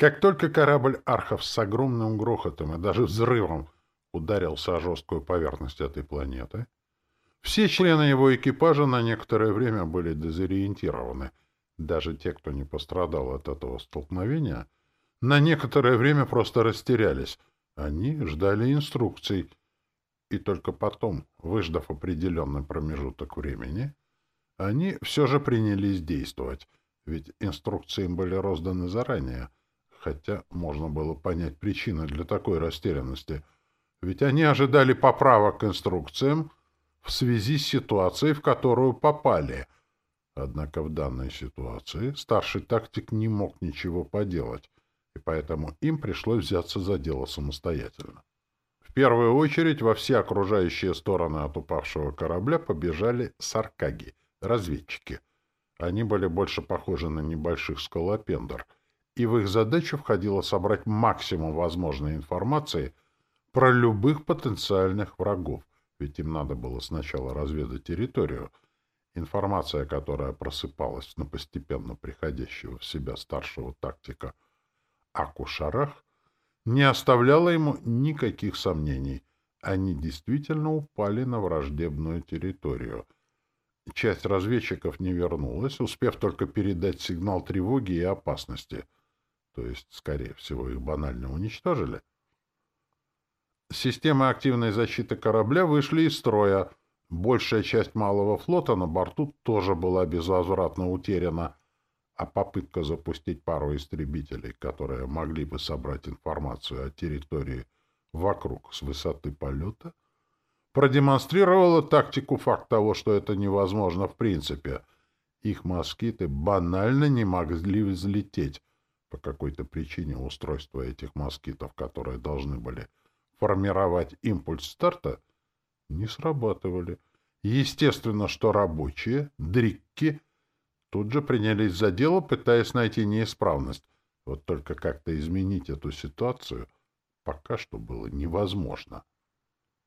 Как только корабль Архов с огромным грохотом и даже взрывом ударился о жесткую поверхность этой планеты, все члены его экипажа на некоторое время были дезориентированы. Даже те, кто не пострадал от этого столкновения, на некоторое время просто растерялись. Они ждали инструкций. И только потом, выждав определенный промежуток времени, они все же принялись действовать, ведь инструкции им были розданы заранее, хотя можно было понять причины для такой растерянности, ведь они ожидали поправок к инструкциям, в связи с ситуацией, в которую попали. Однако в данной ситуации старший тактик не мог ничего поделать, и поэтому им пришлось взяться за дело самостоятельно. В первую очередь во все окружающие стороны от упавшего корабля побежали саркаги, разведчики. Они были больше похожи на небольших скалопендр, и в их задачу входило собрать максимум возможной информации про любых потенциальных врагов, ведь им надо было сначала разведать территорию, информация, которая просыпалась на постепенно приходящего в себя старшего тактика о кушарах, не оставляла ему никаких сомнений. Они действительно упали на враждебную территорию. Часть разведчиков не вернулась, успев только передать сигнал тревоги и опасности. То есть, скорее всего, их банально уничтожили. Системы активной защиты корабля вышли из строя. Большая часть малого флота на борту тоже была безвозвратно утеряна, а попытка запустить пару истребителей, которые могли бы собрать информацию о территории вокруг с высоты полета, продемонстрировала тактику факт того, что это невозможно в принципе. Их москиты банально не могли взлететь. По какой-то причине устройства этих москитов, которые должны были формировать импульс старта, не срабатывали. Естественно, что рабочие, дрикки, тут же принялись за дело, пытаясь найти неисправность. Вот только как-то изменить эту ситуацию пока что было невозможно.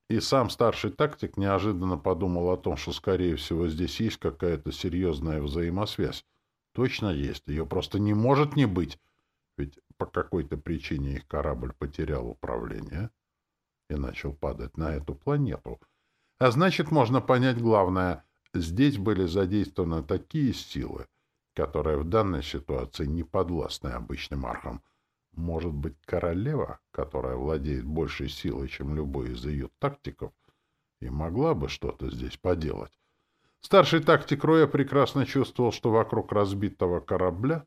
И сам старший тактик неожиданно подумал о том, что, скорее всего, здесь есть какая-то серьезная взаимосвязь. Точно есть, ее просто не может не быть, по какой-то причине их корабль потерял управление и начал падать на эту планету. А значит, можно понять главное. Здесь были задействованы такие силы, которые в данной ситуации не подвластны обычным архам. Может быть, королева, которая владеет большей силой, чем любой из ее тактиков, и могла бы что-то здесь поделать. Старший тактик Роя прекрасно чувствовал, что вокруг разбитого корабля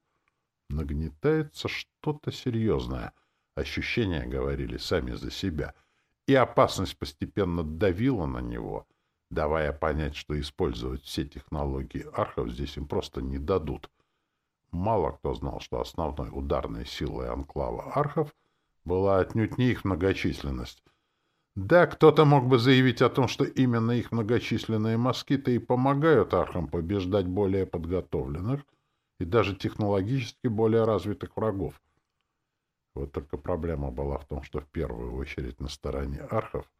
нагнетается что-то серьезное. Ощущения говорили сами за себя — и опасность постепенно давила на него, давая понять, что использовать все технологии архов здесь им просто не дадут. Мало кто знал, что основной ударной силой анклава архов была отнюдь не их многочисленность. Да, кто-то мог бы заявить о том, что именно их многочисленные москиты и помогают архам побеждать более подготовленных и даже технологически более развитых врагов. Вот только проблема была в том, что в первую очередь на стороне архов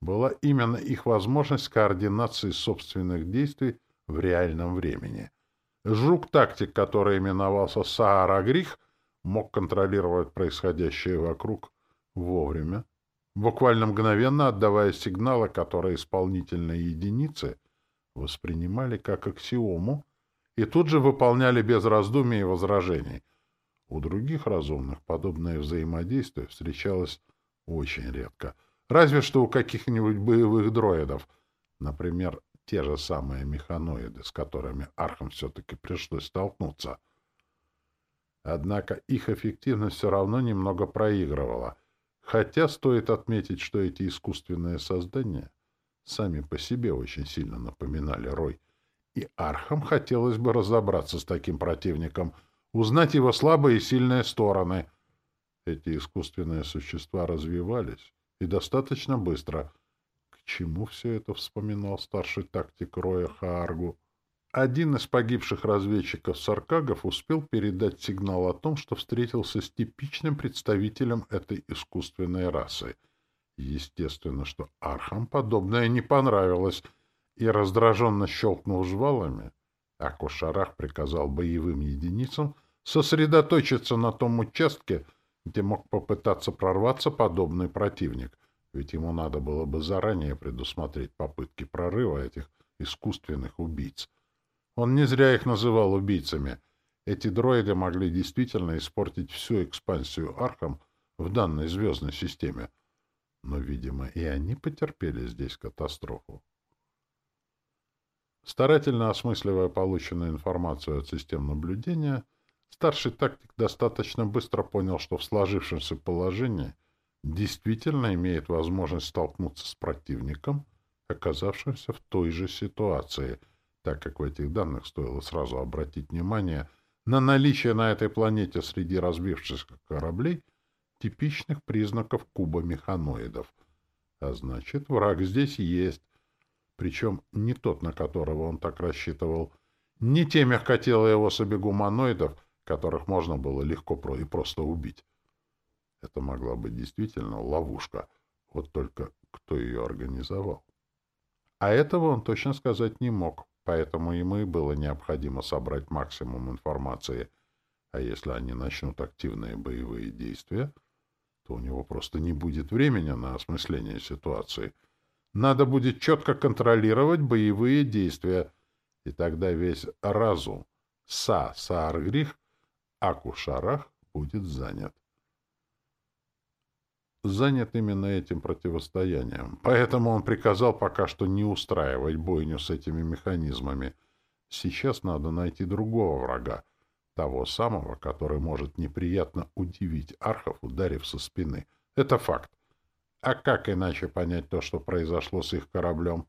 была именно их возможность координации собственных действий в реальном времени. Жук-тактик, который именовался Саарагрих, мог контролировать происходящее вокруг вовремя, буквально мгновенно отдавая сигналы, которые исполнительные единицы воспринимали как аксиому и тут же выполняли без раздумий и возражений — у других разумных подобное взаимодействие встречалось очень редко. Разве что у каких-нибудь боевых дроидов. Например, те же самые механоиды, с которыми архам все-таки пришлось столкнуться. Однако их эффективность все равно немного проигрывала. Хотя стоит отметить, что эти искусственные создания сами по себе очень сильно напоминали Рой. И архам хотелось бы разобраться с таким противником — узнать его слабые и сильные стороны. Эти искусственные существа развивались, и достаточно быстро. К чему все это вспоминал старший тактик Роя Хааргу? Один из погибших разведчиков Саркагов успел передать сигнал о том, что встретился с типичным представителем этой искусственной расы. Естественно, что Архам подобное не понравилось, и, раздраженно щелкнув жвалами, Акушарах приказал боевым единицам сосредоточиться на том участке, где мог попытаться прорваться подобный противник, ведь ему надо было бы заранее предусмотреть попытки прорыва этих искусственных убийц. Он не зря их называл убийцами. Эти дроиды могли действительно испортить всю экспансию Архам в данной звездной системе. Но, видимо, и они потерпели здесь катастрофу. Старательно осмысливая полученную информацию от систем наблюдения, старший тактик достаточно быстро понял, что в сложившемся положении действительно имеет возможность столкнуться с противником, оказавшимся в той же ситуации, так как в этих данных стоило сразу обратить внимание на наличие на этой планете среди разбившихся кораблей типичных признаков кубомеханоидов. А значит, враг здесь есть, причем не тот, на которого он так рассчитывал, не те мягкотелые особи гуманоидов, которых можно было легко и просто убить. Это могла быть действительно ловушка, вот только кто ее организовал. А этого он точно сказать не мог, поэтому ему и было необходимо собрать максимум информации. А если они начнут активные боевые действия, то у него просто не будет времени на осмысление ситуации — надо будет четко контролировать боевые действия, и тогда весь разум Са Сааргрих Акушарах будет занят. Занят именно этим противостоянием. Поэтому он приказал пока что не устраивать бойню с этими механизмами. Сейчас надо найти другого врага, того самого, который может неприятно удивить архов, ударив со спины. Это факт. А как иначе понять то, что произошло с их кораблем?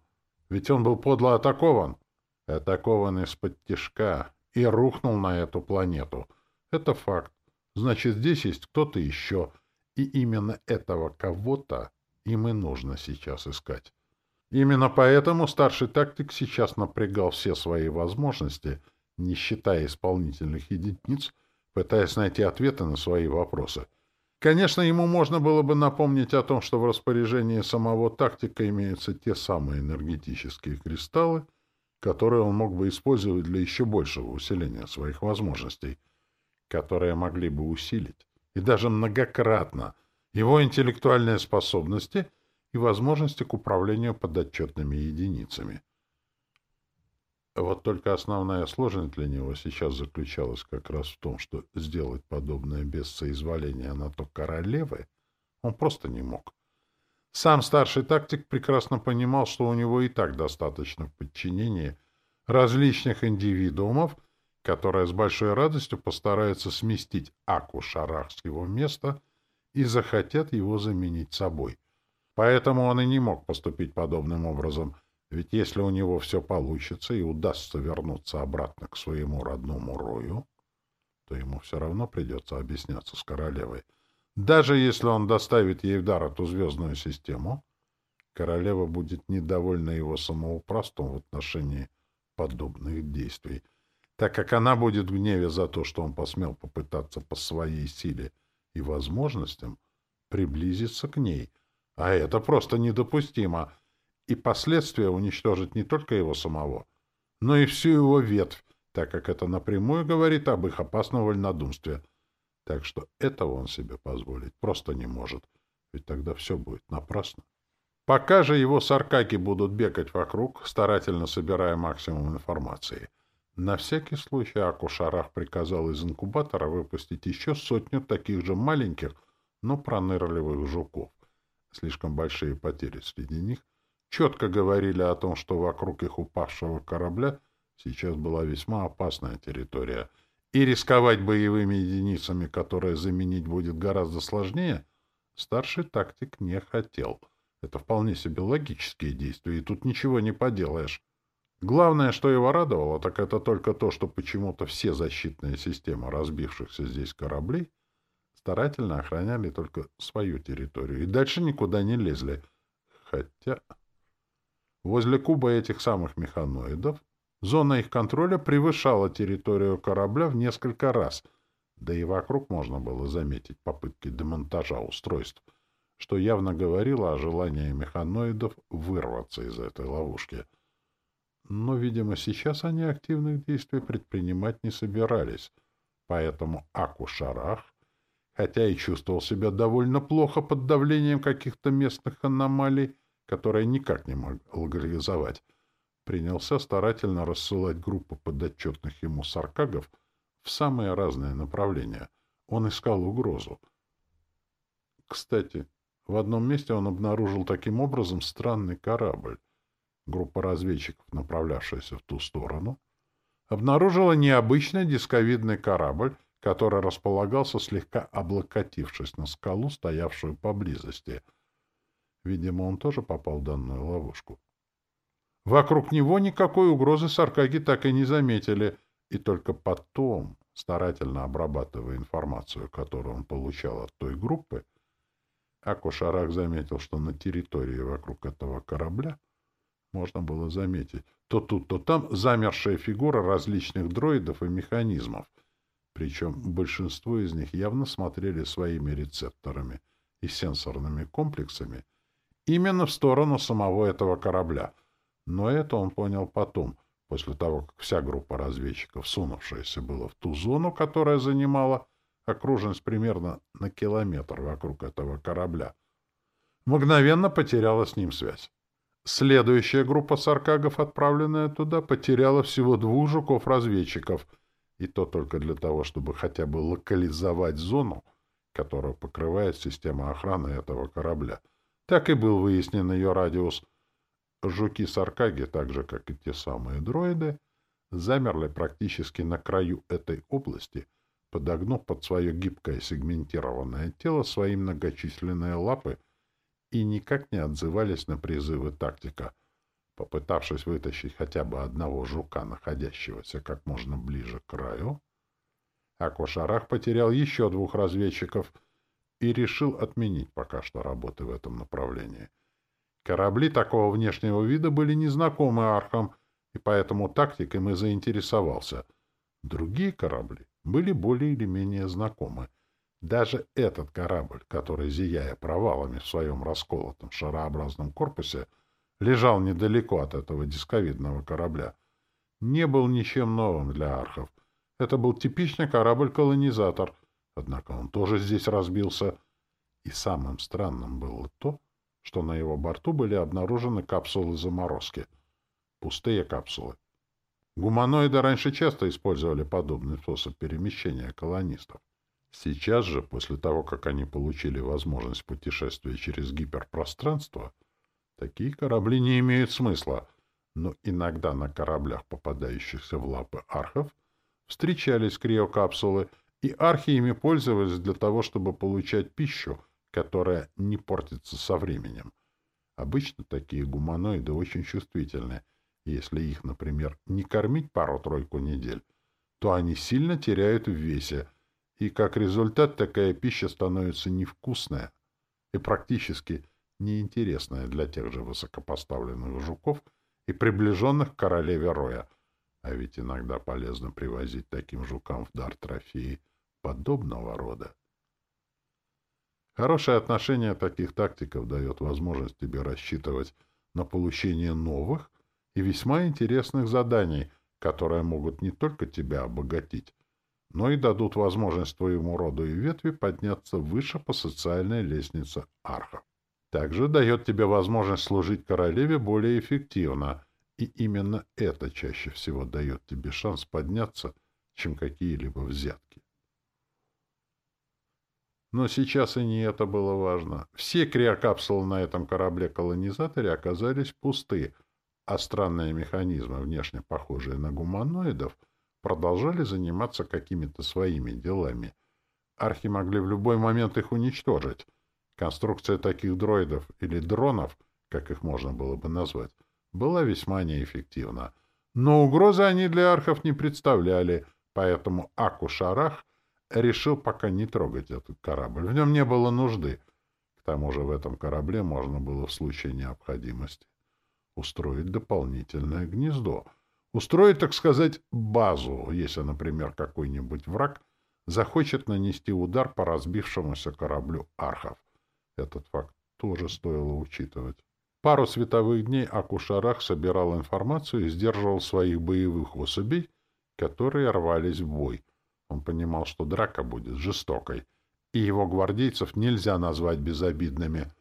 Ведь он был подло атакован. Атакован из-под тишка и рухнул на эту планету. Это факт. Значит, здесь есть кто-то еще. И именно этого кого-то им и нужно сейчас искать. Именно поэтому старший тактик сейчас напрягал все свои возможности, не считая исполнительных единиц, пытаясь найти ответы на свои вопросы — Конечно, ему можно было бы напомнить о том, что в распоряжении самого тактика имеются те самые энергетические кристаллы, которые он мог бы использовать для еще большего усиления своих возможностей, которые могли бы усилить, и даже многократно, его интеллектуальные способности и возможности к управлению подотчетными единицами. Вот только основная сложность для него сейчас заключалась как раз в том, что сделать подобное без соизволения на то королевы он просто не мог. Сам старший тактик прекрасно понимал, что у него и так достаточно в подчинении различных индивидуумов, которые с большой радостью постараются сместить Аку Шарах с его места и захотят его заменить собой. Поэтому он и не мог поступить подобным образом — ведь если у него все получится и удастся вернуться обратно к своему родному рою, то ему все равно придется объясняться с королевой. Даже если он доставит ей в дар эту звездную систему, королева будет недовольна его самоуправством в отношении подобных действий, так как она будет в гневе за то, что он посмел попытаться по своей силе и возможностям приблизиться к ней. А это просто недопустимо — и последствия уничтожить не только его самого, но и всю его ветвь, так как это напрямую говорит об их опасном вольнодумстве. Так что этого он себе позволить просто не может, ведь тогда все будет напрасно. Пока же его саркаки будут бегать вокруг, старательно собирая максимум информации. На всякий случай Акушарах приказал из инкубатора выпустить еще сотню таких же маленьких, но пронырливых жуков. Слишком большие потери среди них четко говорили о том, что вокруг их упавшего корабля сейчас была весьма опасная территория, и рисковать боевыми единицами, которые заменить будет гораздо сложнее, старший тактик не хотел. Это вполне себе логические действия, и тут ничего не поделаешь. Главное, что его радовало, так это только то, что почему-то все защитные системы разбившихся здесь кораблей старательно охраняли только свою территорию и дальше никуда не лезли. Хотя... Возле куба этих самых механоидов зона их контроля превышала территорию корабля в несколько раз, да и вокруг можно было заметить попытки демонтажа устройств, что явно говорило о желании механоидов вырваться из этой ловушки. Но, видимо, сейчас они активных действий предпринимать не собирались, Поэтому Акушарах, хотя и чувствовал себя довольно плохо под давлением каких-то местных аномалий, которые никак не мог легализовать, принялся старательно рассылать группы подотчетных ему саркагов в самые разные направления. Он искал угрозу. Кстати, в одном месте он обнаружил таким образом странный корабль. Группа разведчиков, направлявшаяся в ту сторону, обнаружила необычный дисковидный корабль, который располагался слегка облокотившись на скалу, стоявшую поблизости. Видимо, он тоже попал в данную ловушку. Вокруг него никакой угрозы саркаги так и не заметили, и только потом, старательно обрабатывая информацию, которую он получал от той группы, Акушарах заметил, что на территории вокруг этого корабля можно было заметить то тут, то там замершая фигура различных дроидов и механизмов, причем большинство из них явно смотрели своими рецепторами и сенсорными комплексами именно в сторону самого этого корабля — но это он понял потом, после того, как вся группа разведчиков, сунувшаяся была в ту зону, которая занимала окруженность примерно на километр вокруг этого корабля, мгновенно потеряла с ним связь. Следующая группа саркагов, отправленная туда, потеряла всего двух жуков-разведчиков, и то только для того, чтобы хотя бы локализовать зону, которую покрывает система охраны этого корабля. Так и был выяснен ее радиус — Жуки-саркаги, так же, как и те самые дроиды, замерли практически на краю этой области, подогнув под свое гибкое сегментированное тело свои многочисленные лапы и никак не отзывались на призывы тактика. Попытавшись вытащить хотя бы одного жука, находящегося как можно ближе к краю, Аквашарах потерял еще двух разведчиков и решил отменить пока что работы в этом направлении — Корабли такого внешнего вида были незнакомы архам, и поэтому тактикой мы заинтересовался. Другие корабли были более или менее знакомы. Даже этот корабль, который, зияя провалами в своем расколотом шарообразном корпусе, лежал недалеко от этого дисковидного корабля, не был ничем новым для архов. Это был типичный корабль-колонизатор, однако он тоже здесь разбился. И самым странным было то, что на его борту были обнаружены капсулы заморозки. Пустые капсулы. Гуманоиды раньше часто использовали подобный способ перемещения колонистов. Сейчас же, после того, как они получили возможность путешествия через гиперпространство, такие корабли не имеют смысла, но иногда на кораблях, попадающихся в лапы архов, встречались криокапсулы, и архи ими пользовались для того, чтобы получать пищу — которая не портится со временем. Обычно такие гуманоиды очень чувствительны. Если их, например, не кормить пару-тройку недель, то они сильно теряют в весе, и как результат такая пища становится невкусная и практически неинтересная для тех же высокопоставленных жуков и приближенных к королеве Роя. А ведь иногда полезно привозить таким жукам в дар трофеи подобного рода. Хорошее отношение таких тактиков дает возможность тебе рассчитывать на получение новых и весьма интересных заданий, которые могут не только тебя обогатить, но и дадут возможность твоему роду и ветви подняться выше по социальной лестнице арха. Также дает тебе возможность служить королеве более эффективно, и именно это чаще всего дает тебе шанс подняться, чем какие-либо взятки. Но сейчас и не это было важно. Все криокапсулы на этом корабле-колонизаторе оказались пусты, а странные механизмы, внешне похожие на гуманоидов, продолжали заниматься какими-то своими делами. Архи могли в любой момент их уничтожить. Конструкция таких дроидов или дронов, как их можно было бы назвать, была весьма неэффективна. Но угрозы они для архов не представляли, поэтому Аку-Шарах — решил пока не трогать этот корабль. В нем не было нужды. К тому же в этом корабле можно было в случае необходимости устроить дополнительное гнездо. Устроить, так сказать, базу, если, например, какой-нибудь враг захочет нанести удар по разбившемуся кораблю архов. Этот факт тоже стоило учитывать. Пару световых дней Акушарах собирал информацию и сдерживал своих боевых особей, которые рвались в бой — Он понимал, что драка будет жестокой, и его гвардейцев нельзя назвать безобидными.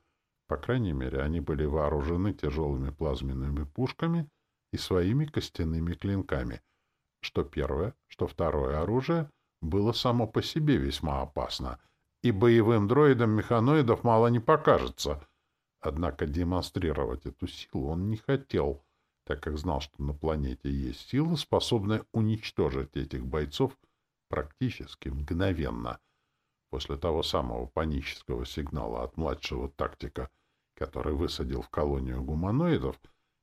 По крайней мере, они были вооружены тяжелыми плазменными пушками и своими костяными клинками. Что первое, что второе оружие было само по себе весьма опасно, и боевым дроидам механоидов мало не покажется. Однако демонстрировать эту силу он не хотел, так как знал, что на планете есть сила, способная уничтожить этих бойцов практически мгновенно — После того самого панического сигнала от младшего тактика, который высадил в колонию гуманоидов,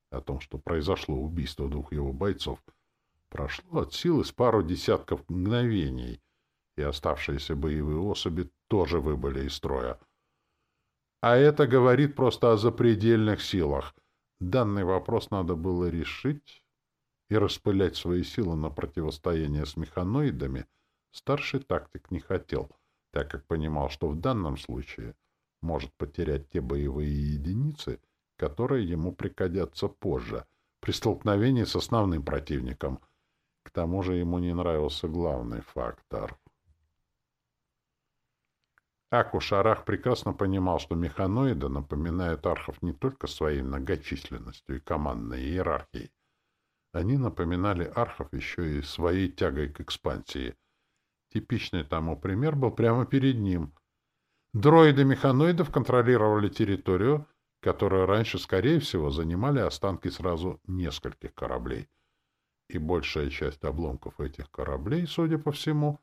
о том, что произошло убийство двух его бойцов, прошло от силы с пару десятков мгновений, и оставшиеся боевые особи тоже выбыли из строя. А это говорит просто о запредельных силах. Данный вопрос надо было решить, и распылять свои силы на противостояние с механоидами старший тактик не хотел — так как понимал, что в данном случае может потерять те боевые единицы, которые ему пригодятся позже, при столкновении с основным противником. К тому же ему не нравился главный фактор. Акушарах прекрасно понимал, что механоиды напоминают архов не только своей многочисленностью и командной иерархией. Они напоминали архов еще и своей тягой к экспансии — Типичный тому пример был прямо перед ним. Дроиды механоидов контролировали территорию, которую раньше, скорее всего, занимали останки сразу нескольких кораблей. И большая часть обломков этих кораблей, судя по всему,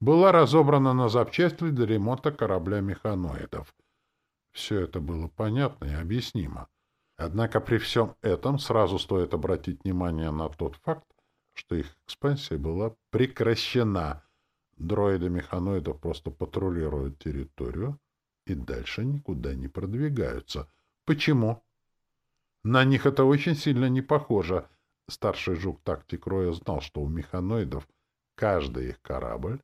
была разобрана на запчасти для ремонта корабля механоидов. Все это было понятно и объяснимо. Однако при всем этом сразу стоит обратить внимание на тот факт, что их экспансия была прекращена — Дроиды механоидов просто патрулируют территорию и дальше никуда не продвигаются. Почему? На них это очень сильно не похоже. Старший жук тактик Роя знал, что у механоидов каждый их корабль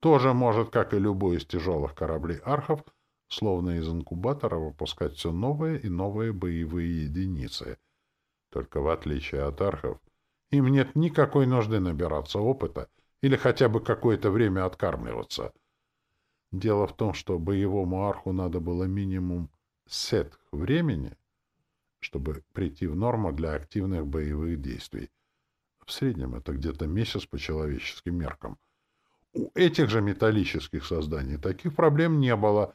тоже может, как и любой из тяжелых кораблей архов, словно из инкубатора выпускать все новые и новые боевые единицы. Только в отличие от архов, им нет никакой нужды набираться опыта — или хотя бы какое-то время откармливаться. Дело в том, что боевому арху надо было минимум сет времени, чтобы прийти в норму для активных боевых действий. В среднем это где-то месяц по человеческим меркам. У этих же металлических созданий таких проблем не было,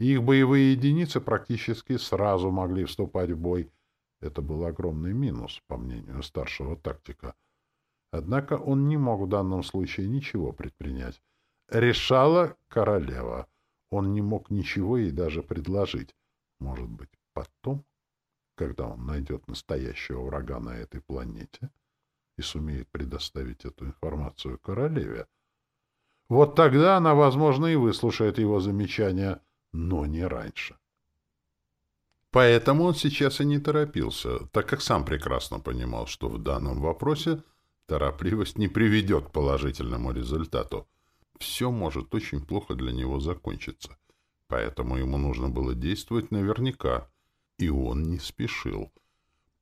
и их боевые единицы практически сразу могли вступать в бой. Это был огромный минус, по мнению старшего тактика — Однако он не мог в данном случае ничего предпринять. Решала королева. Он не мог ничего ей даже предложить. Может быть, потом, когда он найдет настоящего врага на этой планете и сумеет предоставить эту информацию королеве. Вот тогда она, возможно, и выслушает его замечания, но не раньше. Поэтому он сейчас и не торопился, так как сам прекрасно понимал, что в данном вопросе Торопливость не приведет к положительному результату. Все может очень плохо для него закончиться. Поэтому ему нужно было действовать наверняка. И он не спешил.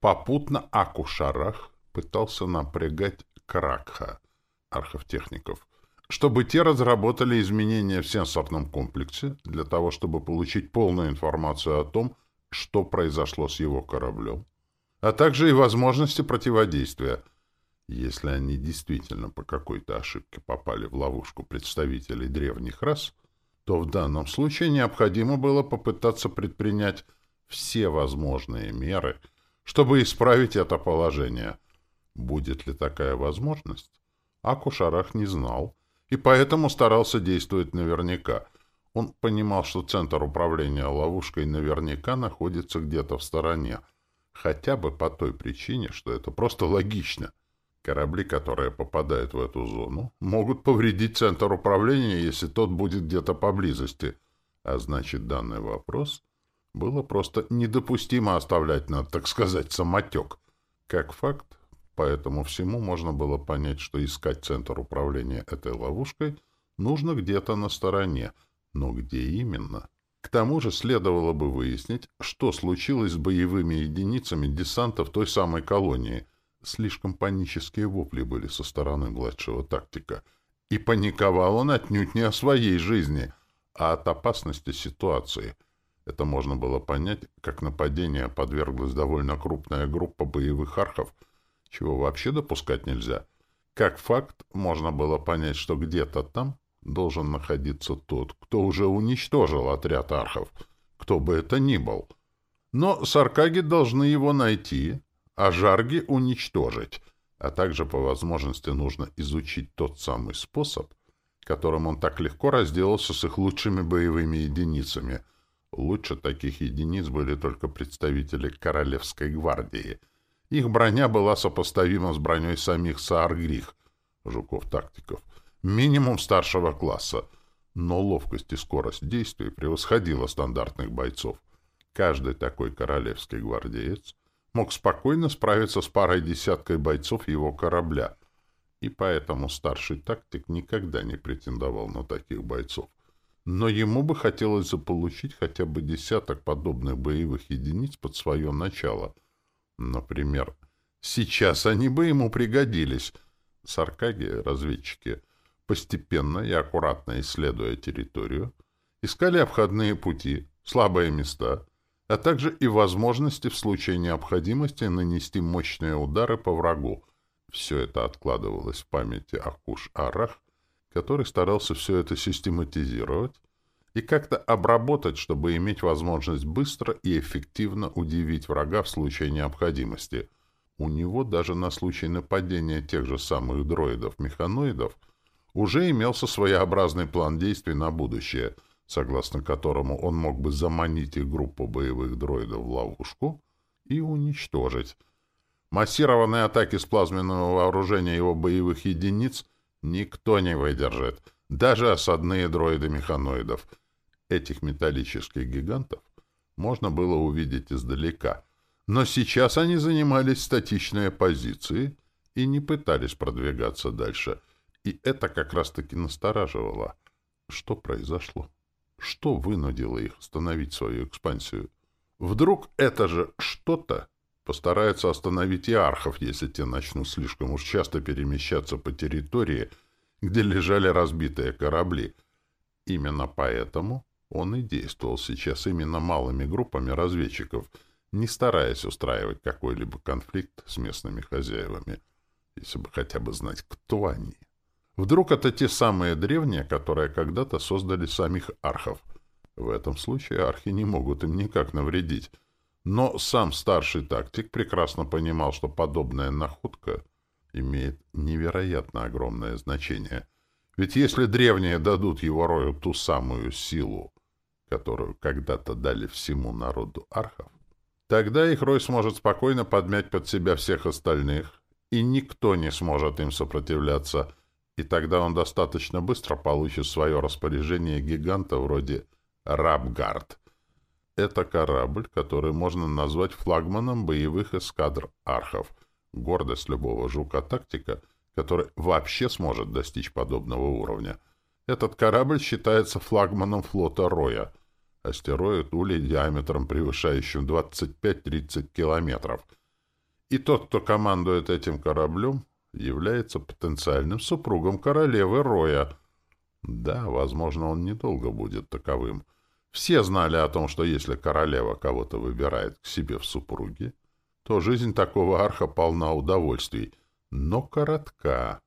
Попутно Акушарах пытался напрягать Кракха, арховтехников, чтобы те разработали изменения в сенсорном комплексе для того, чтобы получить полную информацию о том, что произошло с его кораблем, а также и возможности противодействия — если они действительно по какой-то ошибке попали в ловушку представителей древних рас, то в данном случае необходимо было попытаться предпринять все возможные меры, чтобы исправить это положение. Будет ли такая возможность? Акушарах не знал, и поэтому старался действовать наверняка. Он понимал, что центр управления ловушкой наверняка находится где-то в стороне, хотя бы по той причине, что это просто логично — Корабли, которые попадают в эту зону, могут повредить центр управления, если тот будет где-то поблизости. А значит, данный вопрос было просто недопустимо оставлять на, так сказать, самотек. Как факт, поэтому всему можно было понять, что искать центр управления этой ловушкой нужно где-то на стороне. Но где именно? К тому же следовало бы выяснить, что случилось с боевыми единицами десанта в той самой колонии — Слишком панические вопли были со стороны младшего тактика, И паниковал он отнюдь не о своей жизни, а от опасности ситуации. Это можно было понять, как нападение подверглась довольно крупная группа боевых архов, чего вообще допускать нельзя. Как факт, можно было понять, что где-то там должен находиться тот, кто уже уничтожил отряд архов, кто бы это ни был. Но саркаги должны его найти, а жарги уничтожить, а также по возможности нужно изучить тот самый способ, которым он так легко разделался с их лучшими боевыми единицами. Лучше таких единиц были только представители Королевской гвардии. Их броня была сопоставима с броней самих Сааргрих, жуков-тактиков, минимум старшего класса, но ловкость и скорость действий превосходила стандартных бойцов. Каждый такой королевский гвардеец мог спокойно справиться с парой-десяткой бойцов его корабля, и поэтому старший тактик никогда не претендовал на таких бойцов. Но ему бы хотелось заполучить хотя бы десяток подобных боевых единиц под свое начало. Например, сейчас они бы ему пригодились. Саркаги, разведчики, постепенно и аккуратно исследуя территорию, искали обходные пути, слабые места, а также и возможности в случае необходимости нанести мощные удары по врагу. Все это откладывалось в памяти Акуш-Арах, который старался все это систематизировать и как-то обработать, чтобы иметь возможность быстро и эффективно удивить врага в случае необходимости. У него даже на случай нападения тех же самых дроидов-механоидов уже имелся своеобразный план действий на будущее — согласно которому он мог бы заманить их группу боевых дроидов в ловушку и уничтожить. Массированные атаки с плазменного вооружения его боевых единиц никто не выдержит, даже осадные дроиды-механоидов. Этих металлических гигантов можно было увидеть издалека, но сейчас они занимали статичные позиции и не пытались продвигаться дальше, и это как раз-таки настораживало. Что произошло? Что вынудило их остановить свою экспансию? Вдруг это же что-то постарается остановить и архов, если те начнут слишком уж часто перемещаться по территории, где лежали разбитые корабли. Именно поэтому он и действовал сейчас именно малыми группами разведчиков, не стараясь устраивать какой-либо конфликт с местными хозяевами, если бы хотя бы знать, кто они. Вдруг это те самые древние, которые когда-то создали самих архов. В этом случае архи не могут им никак навредить. Но сам старший тактик прекрасно понимал, что подобная находка имеет невероятно огромное значение. Ведь если древние дадут его рою ту самую силу, которую когда-то дали всему народу архов, тогда их рой сможет спокойно подмять под себя всех остальных, и никто не сможет им сопротивляться — и тогда он достаточно быстро получит в свое распоряжение гиганта вроде «Рабгард». Это корабль, который можно назвать флагманом боевых эскадр архов, гордость любого жука-тактика, который вообще сможет достичь подобного уровня. Этот корабль считается флагманом флота Роя, астероид улей диаметром превышающим 25-30 километров. И тот, кто командует этим кораблем, является потенциальным супругом королевы Роя. Да, возможно, он недолго будет таковым. Все знали о том, что если королева кого-то выбирает к себе в супруги, то жизнь такого арха полна удовольствий, но коротка.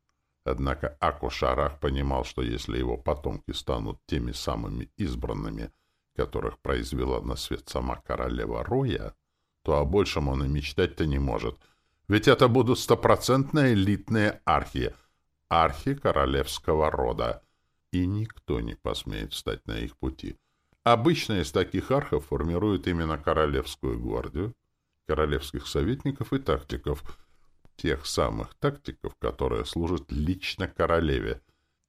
Однако Акушарах понимал, что если его потомки станут теми самыми избранными, которых произвела на свет сама королева Роя, то о большем он и мечтать-то не может — ведь это будут стопроцентно элитные архи, архи королевского рода, и никто не посмеет встать на их пути. Обычно из таких архов формируют именно королевскую гвардию, королевских советников и тактиков, тех самых тактиков, которые служат лично королеве,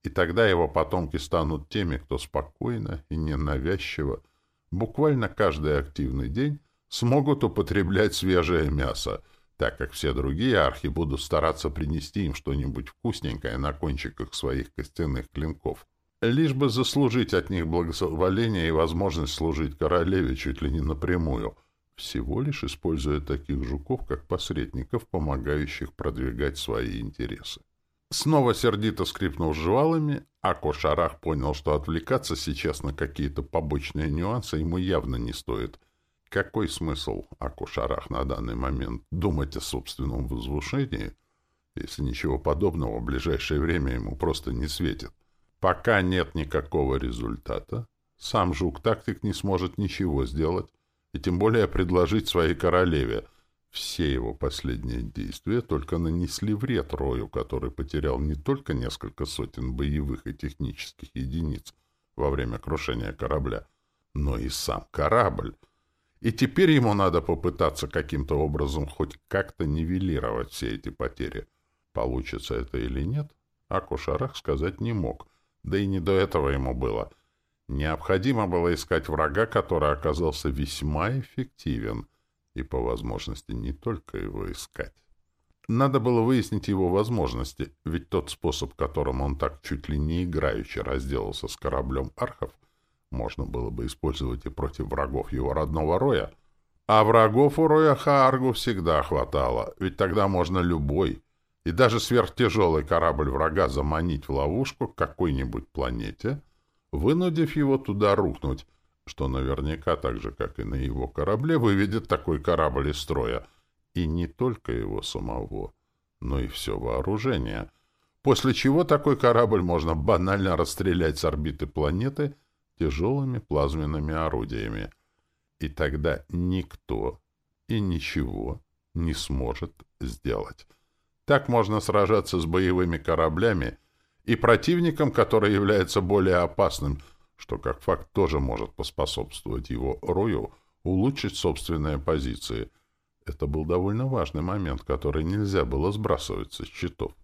и тогда его потомки станут теми, кто спокойно и ненавязчиво, буквально каждый активный день, смогут употреблять свежее мясо — так как все другие архи будут стараться принести им что-нибудь вкусненькое на кончиках своих костяных клинков, лишь бы заслужить от них благословение и возможность служить королеве чуть ли не напрямую, всего лишь используя таких жуков как посредников, помогающих продвигать свои интересы. Снова сердито скрипнув жвалами, Ако Шарах понял, что отвлекаться сейчас на какие-то побочные нюансы ему явно не стоит. Какой смысл, Ако Шарах, на данный момент думать о собственном возвышении, если ничего подобного в ближайшее время ему просто не светит? Пока нет никакого результата, сам жук-тактик не сможет ничего сделать, и тем более предложить своей королеве. Все его последние действия только нанесли вред Рою, который потерял не только несколько сотен боевых и технических единиц во время крушения корабля, но и сам корабль. И теперь ему надо попытаться каким-то образом хоть как-то нивелировать все эти потери. Получится это или нет, Акушарах сказать не мог, да и не до этого ему было — Необходимо было искать врага, который оказался весьма эффективен, и по возможности не только его искать. Надо было выяснить его возможности, ведь тот способ, которым он так чуть ли не играючи разделался с кораблем архов, можно было бы использовать и против врагов его родного Роя. А врагов у Роя Хааргу всегда хватало, ведь тогда можно любой, и даже сверхтяжелый корабль врага заманить в ловушку к какой-нибудь планете — вынудив его туда рухнуть, что наверняка так же, как и на его корабле, выведет такой корабль из строя. И не только его самого, но и все вооружение. После чего такой корабль можно банально расстрелять с орбиты планеты тяжелыми плазменными орудиями. И тогда никто и ничего не сможет сделать. Так можно сражаться с боевыми кораблями и противником, который является более опасным, что как факт тоже может поспособствовать его рою улучшить собственные позиции. Это был довольно важный момент, который нельзя было сбрасывать со счетов.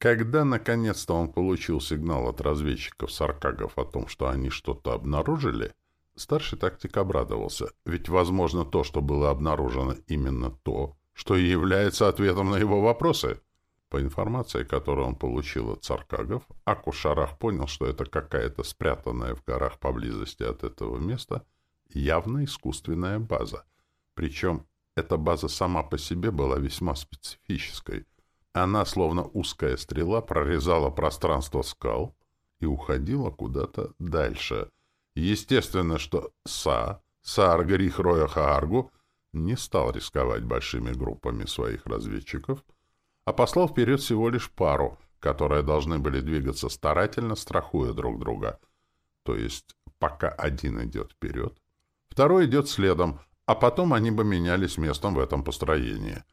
Когда наконец-то он получил сигнал от разведчиков Саркагов о том, что они что-то обнаружили, старший тактик обрадовался, ведь, возможно, то, что было обнаружено, именно то, что и является ответом на его вопросы — по информации, которую он получил от царкагов, Акушарах понял, что это какая-то спрятанная в горах поблизости от этого места явно искусственная база. Причем эта база сама по себе была весьма специфической. Она, словно узкая стрела, прорезала пространство скал и уходила куда-то дальше. Естественно, что Са, Сааргарих Роя Хааргу, не стал рисковать большими группами своих разведчиков — а послал вперед всего лишь пару, которые должны были двигаться старательно, страхуя друг друга. То есть, пока один идет вперед, второй идет следом, а потом они бы менялись местом в этом построении.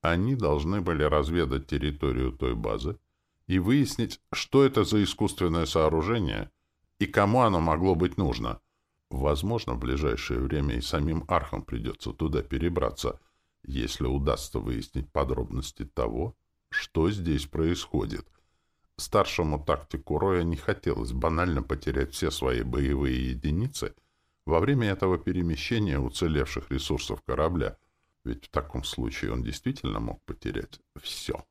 Они должны были разведать территорию той базы и выяснить, что это за искусственное сооружение и кому оно могло быть нужно. Возможно, в ближайшее время и самим архам придется туда перебраться — если удастся выяснить подробности того, что здесь происходит. Старшему тактику Роя не хотелось банально потерять все свои боевые единицы во время этого перемещения уцелевших ресурсов корабля, ведь в таком случае он действительно мог потерять все.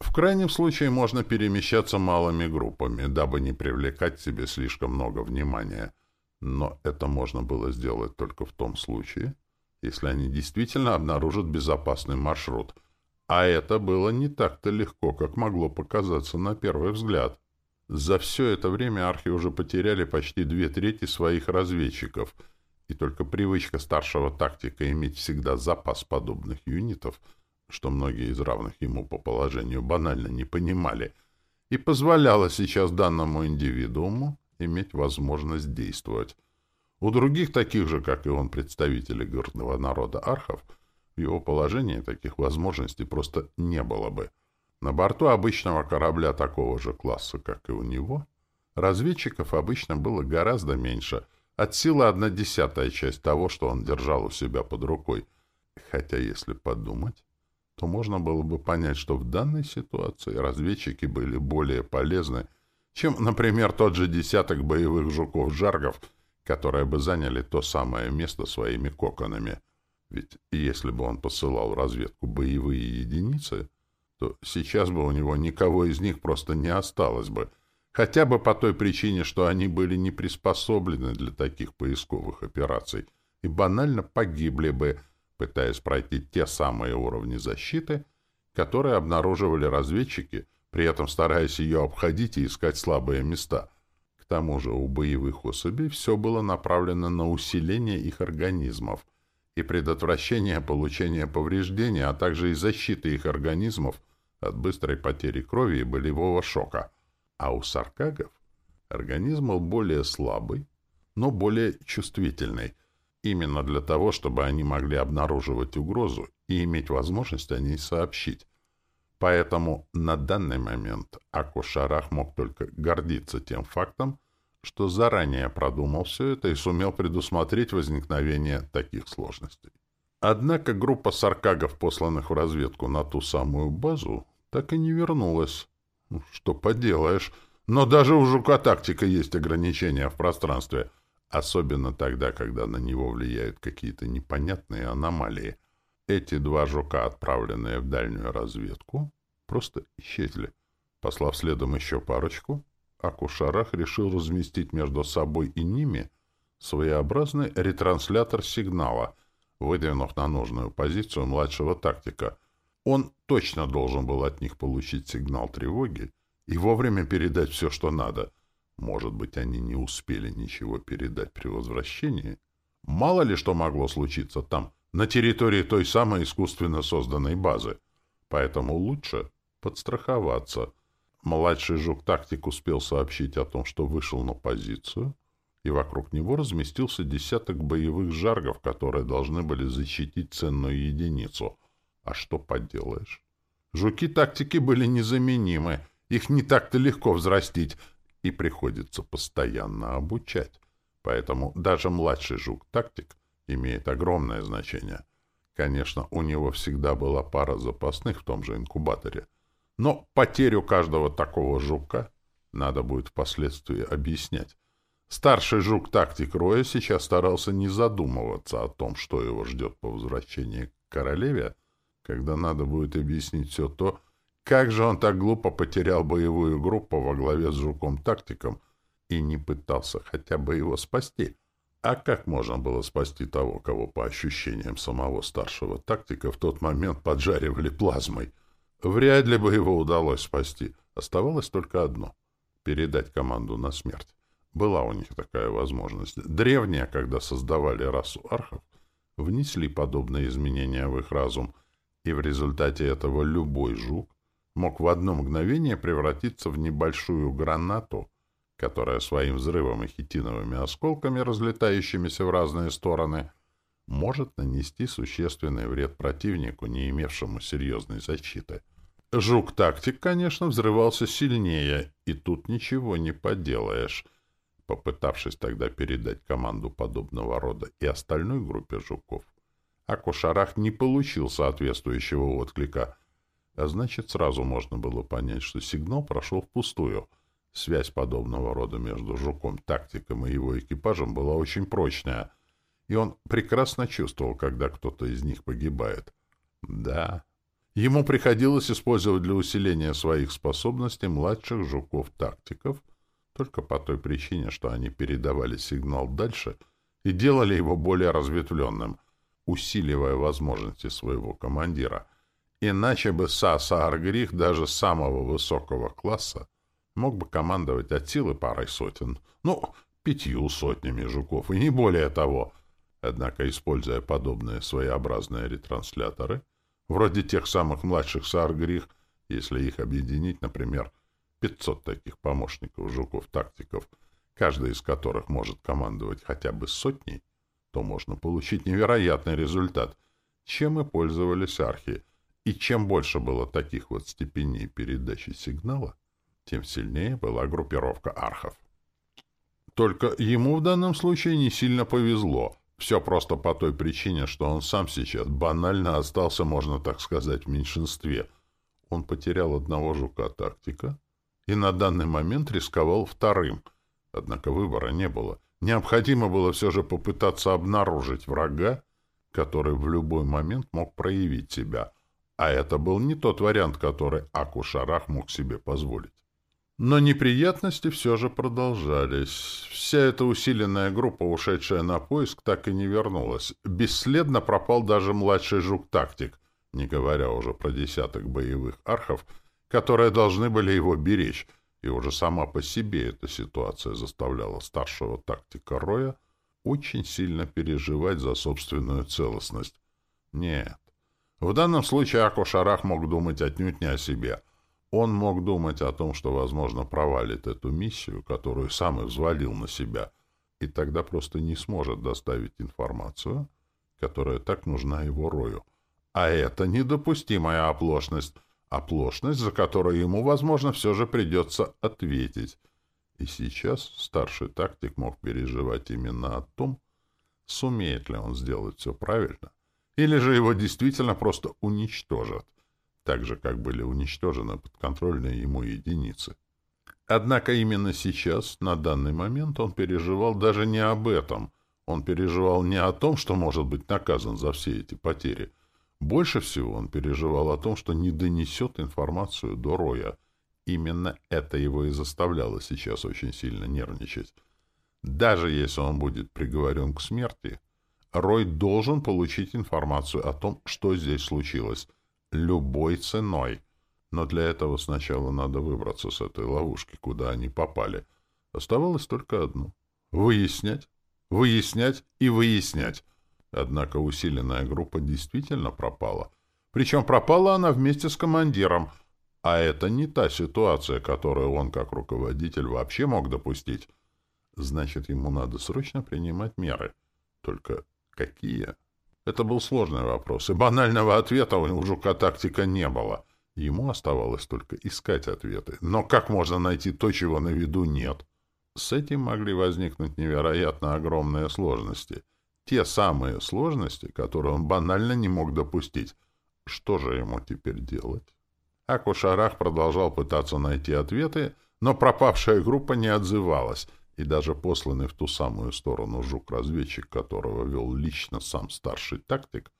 В крайнем случае можно перемещаться малыми группами, дабы не привлекать к себе слишком много внимания, но это можно было сделать только в том случае, если они действительно обнаружат безопасный маршрут. А это было не так-то легко, как могло показаться на первый взгляд. За все это время архи уже потеряли почти две трети своих разведчиков, и только привычка старшего тактика иметь всегда запас подобных юнитов, что многие из равных ему по положению банально не понимали, и позволяла сейчас данному индивидууму иметь возможность действовать. У других таких же, как и он, представителей горного народа архов, в его положении таких возможностей просто не было бы. На борту обычного корабля такого же класса, как и у него, разведчиков обычно было гораздо меньше, от силы одна десятая часть того, что он держал у себя под рукой. Хотя, если подумать, то можно было бы понять, что в данной ситуации разведчики были более полезны, чем, например, тот же десяток боевых жуков-жаргов — которые бы заняли то самое место своими коконами. Ведь если бы он посылал в разведку боевые единицы, то сейчас бы у него никого из них просто не осталось бы, хотя бы по той причине, что они были не приспособлены для таких поисковых операций и банально погибли бы, пытаясь пройти те самые уровни защиты, которые обнаруживали разведчики, при этом стараясь ее обходить и искать слабые места. К тому же у боевых особей все было направлено на усиление их организмов и предотвращение получения повреждений, а также и защиты их организмов от быстрой потери крови и болевого шока. А у саркагов организм был более слабый, но более чувствительный, именно для того, чтобы они могли обнаруживать угрозу и иметь возможность о ней сообщить. Поэтому на данный момент Акушарах мог только гордиться тем фактом, что заранее продумал все это и сумел предусмотреть возникновение таких сложностей. Однако группа саркагов, посланных в разведку на ту самую базу, так и не вернулась. Ну, что поделаешь, но даже у жука тактика есть ограничения в пространстве, особенно тогда, когда на него влияют какие-то непонятные аномалии. Эти два жука, отправленные в дальнюю разведку, просто исчезли. Послав следом еще парочку, Акушарах решил разместить между собой и ними своеобразный ретранслятор сигнала, выдвинув на нужную позицию младшего тактика. Он точно должен был от них получить сигнал тревоги и вовремя передать все, что надо. Может быть, они не успели ничего передать при возвращении? Мало ли что могло случиться там, на территории той самой искусственно созданной базы. Поэтому лучше подстраховаться. Младший жук-тактик успел сообщить о том, что вышел на позицию, и вокруг него разместился десяток боевых жаргов, которые должны были защитить ценную единицу. А что поделаешь? Жуки-тактики были незаменимы, их не так-то легко взрастить, и приходится постоянно обучать. Поэтому даже младший жук-тактик имеет огромное значение. Конечно, у него всегда была пара запасных в том же инкубаторе. Но потерю каждого такого жука надо будет впоследствии объяснять. Старший жук-тактик Роя сейчас старался не задумываться о том, что его ждет по возвращении к королеве, когда надо будет объяснить все то, как же он так глупо потерял боевую группу во главе с жуком-тактиком и не пытался хотя бы его спасти. А как можно было спасти того, кого, по ощущениям самого старшего тактика, в тот момент поджаривали плазмой? Вряд ли бы его удалось спасти. Оставалось только одно — передать команду на смерть. Была у них такая возможность. Древние, когда создавали расу архов, внесли подобные изменения в их разум, и в результате этого любой жук мог в одно мгновение превратиться в небольшую гранату — которая своим взрывом и хитиновыми осколками, разлетающимися в разные стороны, может нанести существенный вред противнику, не имевшему серьезной защиты. Жук-тактик, конечно, взрывался сильнее, и тут ничего не поделаешь. Попытавшись тогда передать команду подобного рода и остальной группе жуков, Акушарах не получил соответствующего отклика, а значит, сразу можно было понять, что сигнал прошел впустую — Связь подобного рода между жуком-тактиком и его экипажем была очень прочная, и он прекрасно чувствовал, когда кто-то из них погибает. Да, ему приходилось использовать для усиления своих способностей младших жуков-тактиков, только по той причине, что они передавали сигнал дальше и делали его более разветвленным, усиливая возможности своего командира. Иначе бы Саса Аргрих даже самого высокого класса мог бы командовать от силы парой сотен, ну, пятью сотнями жуков, и не более того. Однако, используя подобные своеобразные ретрансляторы, вроде тех самых младших сааргрих, если их объединить, например, 500 таких помощников жуков-тактиков, каждый из которых может командовать хотя бы сотней, то можно получить невероятный результат, чем и пользовались архи. И чем больше было таких вот степеней передачи сигнала, тем сильнее была группировка архов. Только ему в данном случае не сильно повезло. Все просто по той причине, что он сам сейчас банально остался, можно так сказать, в меньшинстве. Он потерял одного жука-тактика и на данный момент рисковал вторым. Однако выбора не было. Необходимо было все же попытаться обнаружить врага, который в любой момент мог проявить себя. А это был не тот вариант, который Акушарах мог себе позволить. Но неприятности все же продолжались. Вся эта усиленная группа, ушедшая на поиск, так и не вернулась. Бесследно пропал даже младший жук-тактик. не говоря уже про десяток боевых архов, которые должны были его беречь, и уже сама по себе эта ситуация заставляла старшего тактика Роя очень сильно переживать за собственную целостность. Нет. В данном случае Акошарах мог думать отнюдь не о себе. Он мог думать о том, что, возможно, провалит эту миссию, которую сам и взвалил на себя, и тогда просто не сможет доставить информацию, которая так нужна его Рою. А это недопустимая оплошность, оплошность, за которую ему, возможно, все же придется ответить. И сейчас старший тактик мог переживать именно о том, сумеет ли он сделать все правильно, или же его действительно просто уничтожат, так же, как были уничтожены подконтрольные ему единицы. Однако именно сейчас, на данный момент, он переживал даже не об этом. Он переживал не о том, что может быть наказан за все эти потери. Больше всего он переживал о том, что не донесет информацию до Роя. Именно это его и заставляло сейчас очень сильно нервничать. Даже если он будет приговорен к смерти, Рой должен получить информацию о том, что здесь случилось. Любой ценой. Но для этого сначала надо выбраться с этой ловушки, куда они попали. Оставалось только одно — выяснять, выяснять и выяснять. Однако усиленная группа действительно пропала. Причем пропала она вместе с командиром. А это не та ситуация, которую он, как руководитель, вообще мог допустить. Значит, ему надо срочно принимать меры. Только какие? Это был сложный вопрос, и банального ответа у жука-тактика не было — Ему оставалось только искать ответы. Но как можно найти то, чего на виду нет? С этим могли возникнуть невероятно огромные сложности. Те самые сложности, которые он банально не мог допустить. Что же ему теперь делать? Акушарах продолжал пытаться найти ответы, но пропавшая группа не отзывалась, и даже посланный в ту самую сторону жук-разведчик, которого вел лично сам старший тактик,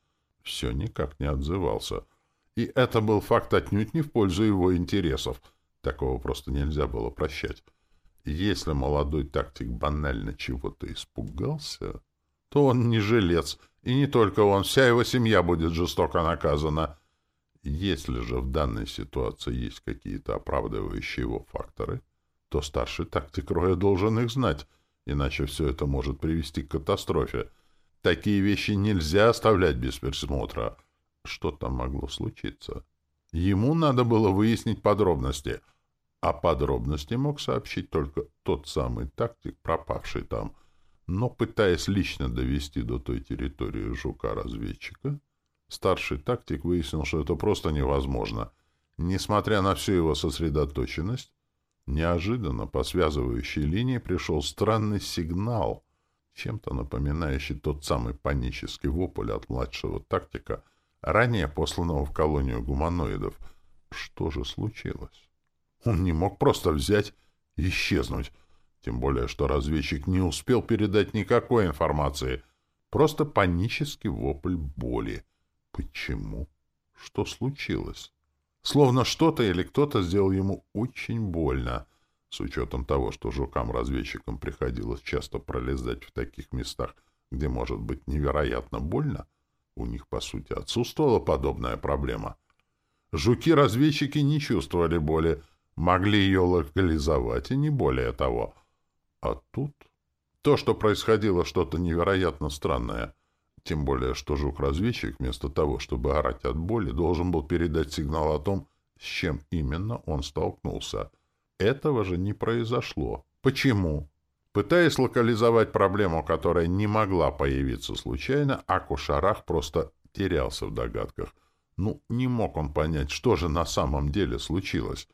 все никак не отзывался — и это был факт отнюдь не в пользу его интересов. Такого просто нельзя было прощать. Если молодой тактик банально чего-то испугался, то он не жилец, и не только он, вся его семья будет жестоко наказана. Если же в данной ситуации есть какие-то оправдывающие его факторы, то старший тактик Роя должен их знать, иначе все это может привести к катастрофе. Такие вещи нельзя оставлять без присмотра — что там могло случиться? Ему надо было выяснить подробности, а подробности мог сообщить только тот самый тактик, пропавший там. Но, пытаясь лично довести до той территории жука-разведчика, старший тактик выяснил, что это просто невозможно. Несмотря на всю его сосредоточенность, неожиданно по связывающей линии пришел странный сигнал, чем-то напоминающий тот самый панический вопль от младшего тактика — ранее посланного в колонию гуманоидов. Что же случилось? Он не мог просто взять и исчезнуть. Тем более, что разведчик не успел передать никакой информации. Просто панический вопль боли. Почему? Что случилось? Словно что-то или кто-то сделал ему очень больно. С учетом того, что жукам-разведчикам приходилось часто пролезать в таких местах, где может быть невероятно больно, у них, по сути, отсутствовала подобная проблема. Жуки-разведчики не чувствовали боли, могли ее локализовать, и не более того. А тут... То, что происходило что-то невероятно странное. Тем более, что жук-разведчик, вместо того, чтобы орать от боли, должен был передать сигнал о том, с чем именно он столкнулся. Этого же не произошло. Почему? Пытаясь локализовать проблему, которая не могла появиться случайно, Акушарах просто терялся в догадках. Ну, не мог он понять, что же на самом деле случилось.